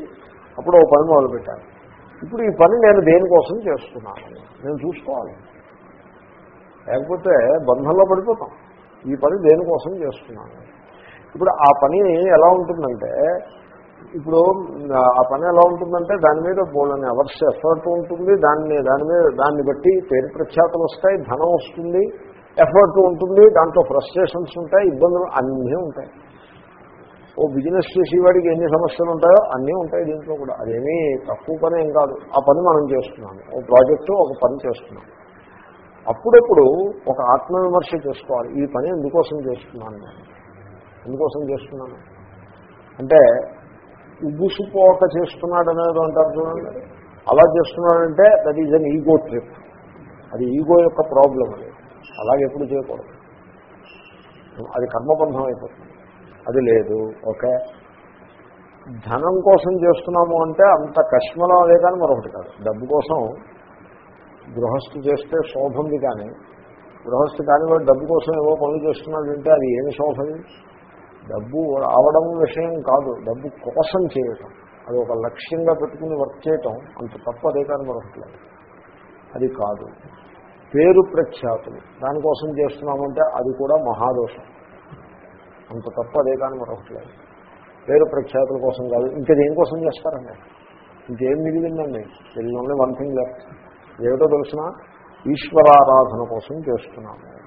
అప్పుడు ఓ పని మొదలుపెట్టాను. ఇప్పుడు ఈ పని నేను దేనికోసం చేస్తున్నాను? నేను చూసుకోవాలి. లేకపోతే బంధంలో పడిపోతాం. ఈ పని దేనికోసం చేస్తున్నాను? ఇప్పుడు ఆ పని ఎలా ఉంటుందంటే ఇప్పుడు ఆ పని ఎలా ఉంటుందంటే దాని మీద బోలని అవర్స్ ఎఫర్ట్ ఉంటుంది. దాన్ని దాని మీద దాన్ని బట్టి పేరు ప్రఖ్యాతలు వస్తాయి ధనం వస్తుంది ఎఫర్ట్ ఉంటుంది దాంట్లో ఫ్రస్ట్రేషన్స్ ఉంటాయి ఇబ్బందులు అన్నీ ఉంటాయి. ఓ బిజినెస్ చేసేవాడికి ఎన్ని సమస్యలు ఉంటాయో అన్నీ ఉంటాయి దీంట్లో కూడా. అదేమీ తక్కువ పని ఏం కాదు. ఆ పని మనం చేస్తున్నాము. ఓ ప్రాజెక్టు ఒక పని చేస్తున్నాం అప్పుడప్పుడు ఒక ఆత్మవిమర్శ చేసుకోవాలి. ఈ పని ఎందుకోసం చేస్తున్నాను నేను? ఎందుకోసం చేస్తున్నాను? అంటే ఉబ్బుసుపోక చేస్తున్నాడు అనేది అంటారు చూడండి. అలా చేస్తున్నాడంటే that is an ego trip అది ఈగో యొక్క ప్రాబ్లం అది. అలాగే ఎప్పుడు చేయకూడదు. అది కర్మబంధం అయిపోతుంది అది లేదు ఓకే. ధనం కోసం చేస్తున్నాము అంటే అంత కష్మలం అదే కానీ మరొకటి కాదు. డబ్బు కోసం గృహస్థు చేస్తే శోభంది కానీ గృహస్థు కానీ వాడు డబ్బు కోసం ఏవో పనులు చేస్తున్నాడంటే అది ఏమి శోభది డబ్బు రావడం విషయం కాదు డబ్బు కోసం చేయటం. అది ఒక లక్ష్యంగా పెట్టుకుని వర్క్ చేయటం అంత తప్ప అదే కానీ మరొకట్లేదు అది కాదు. పేరు ప్రఖ్యాతులు. దానికోసం చేస్తున్నామంటే అది కూడా మహాదోషం. అంత తప్ప అదే కానీ మరొకట్లేదు పేరు ప్రఖ్యాతుల కోసం కాదు. ఇంకా దేనికోసం చేస్తారండి? ఇంకేం మిగిలిందండి? తెలియని ఓన్లీ వన్ థింగ్ లెఫ్ట్ ఏమిటో తెలిసిన? ఈశ్వరారాధన కోసం చేస్తున్నాము.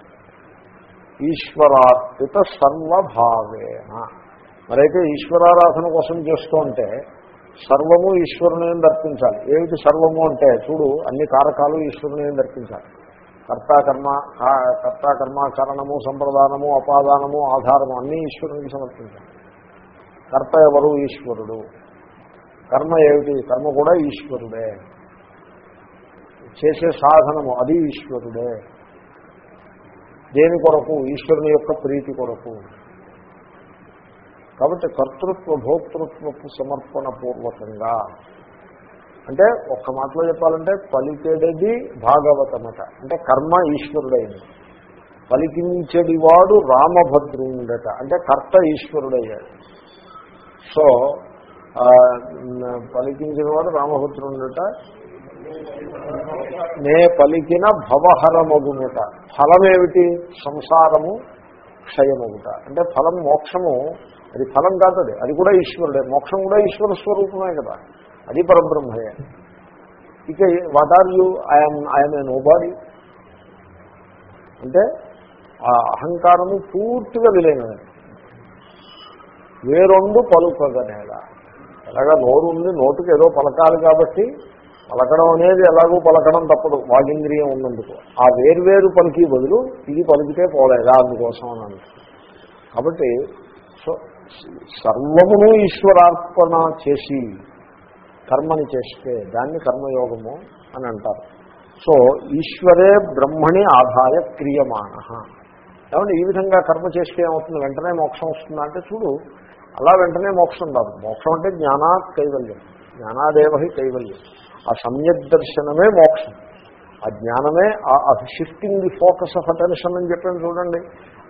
ఈశ్వరార్పిత సర్వభావేన. మరైతే ఈశ్వరారాధన కోసం చేస్తూ ఉంటే సర్వము ఈశ్వరుని దర్పించాలి. ఏమిటి సర్వము అంటే? చూడు అన్ని కారకాలు ఈశ్వరుని దర్పించాలి. కర్తాకర్మ కర్తాకర్మ కరణము సంప్రదానము అపాదానము ఆధారము అన్నీ ఈశ్వరునికి సమర్పించాలి. కర్త ఎవరు? ఈశ్వరుడు. కర్మ ఏమిటి? కర్మ కూడా ఈశ్వరుడే. చేసే సాధనము అది ఈశ్వరుడే. దేని కొరకు? ఈశ్వరుని యొక్క ప్రీతి కొరకు. కాబట్టి కర్తృత్వ భోక్తృత్వపు సమర్పణ పూర్వకంగా. అంటే ఒక్క మాటలో చెప్పాలంటే పలికేడది భాగవతమట. అంటే కర్మ ఈశ్వరుడైంది పలికించడివాడు రామభద్రుడట. అంటే కర్త ఈశ్వరుడయ్యాడు. సో పలికించినవాడు రామభద్రుడట. నే పలికిన భవహరమగునుట. ఫలమేమిటి? సంసారము క్షయమగుట. అంటే ఫలం మోక్షము అది ఫలం కాదు అది అది కూడా ఈశ్వరుడే. మోక్షం కూడా ఈశ్వర స్వరూపమే కదా. అది పరబ్రహ్మయే. ఇక what are you? I'm I'm a nobody అంటే ఆ అహంకారము పూర్తిగా విలేనది. వేరొండు పలుకదనేలా ఎలాగా నోరు ఉంది నోటుకు ఏదో పలకాలి కాబట్టి పలకడం అనేది ఎలాగో పలకడం తప్పదు వాగింద్రియం ఉన్నందుకు. ఆ వేర్వేరు పలికి బదులు ఇది పలికితే పోలేదా అందుకోసం అని కాబట్టి సో సర్వమును ఈశ్వరార్పణ చేసి కర్మని చేస్తే దాన్ని కర్మయోగము అని అంటారు. సో ఈశ్వరే బ్రహ్మణి ఆదాయ క్రియమాణ. ఏమంటే ఈ విధంగా కర్మ చేస్తే ఏమవుతుంది? వెంటనే మోక్షం వస్తుందా? అంటే చూడు అలా వెంటనే మోక్షం రాదు. మోక్షం అంటే జ్ఞానా కైవల్యం. జ్ఞానాదేవహి కైవల్యం. ఆ సమ్యక్ దర్శనమే మోక్షం. ఆ జ్ఞానమే ఆ shifting the focus of attention అని చెప్పాను చూడండి.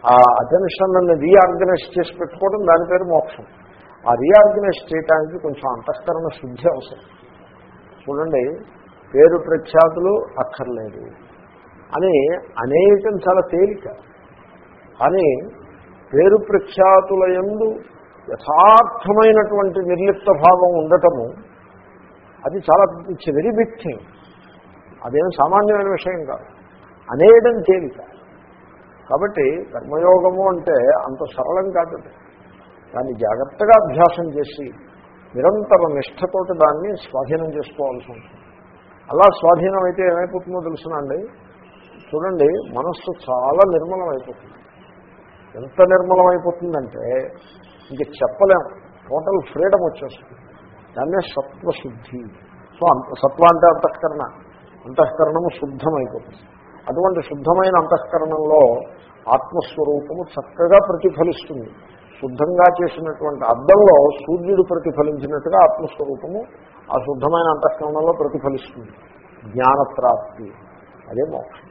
ఆ అటెన్షన్ అన్ని రీఆర్గనైజ్ చేసి పెట్టుకోవడం దాని పేరు మోక్షం. ఆ రీఆర్గనైజ్ చేయడానికి కొంచెం అంతఃకరణ శుద్ధి అవసరం. చూడండి పేరు ప్రఖ్యాతులు అక్కర్లేదు. అని అనేకం చాలా తేలిక. కానీ పేరు ప్రఖ్యాతుల ఎందు యథార్థమైనటువంటి నిర్లిప్త భావం ఉండటము అది చాలా ఇట్స్ వెరీ బిగ్ థింగ్ అదేం సామాన్యమైన విషయం కాదు. అనేయడం తేలిక. కాబట్టి కర్మయోగము అంటే అంత సరళం కాదు దాన్ని జాగ్రత్తగా అభ్యాసం చేసి నిరంతర నిష్ఠతోటి దాన్ని స్వాధీనం చేసుకోవాల్సి ఉంటుంది. అలా స్వాధీనం అయితే ఏమైపోతుందో తెలుసునండి చూడండి మనస్సు చాలా నిర్మలం అయిపోతుంది ఎంత నిర్మలమైపోతుందంటే అయిపోతుందంటే ఇంక చెప్పలేం. టోటల్ ఫ్రీడమ్ వచ్చేస్తుంది. దాన్నే సత్వశుద్ధి. సో అంత సత్వ అంటే అంతఃకరణ. అంతఃకరణము శుద్ధమైపోతుంది. అటువంటి శుద్ధమైన అంతఃకరణంలో ఆత్మస్వరూపము చక్కగా ప్రతిఫలిస్తుంది. శుద్ధంగా చేసినటువంటి అద్దంలో సూర్యుడు ప్రతిఫలించినట్టుగా ఆత్మస్వరూపము ఆ శుద్ధమైన అంతఃకరణలో ప్రతిఫలిస్తుంది. జ్ఞానప్రాప్తి. అదే మోక్షం.